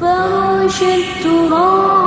فرش التراب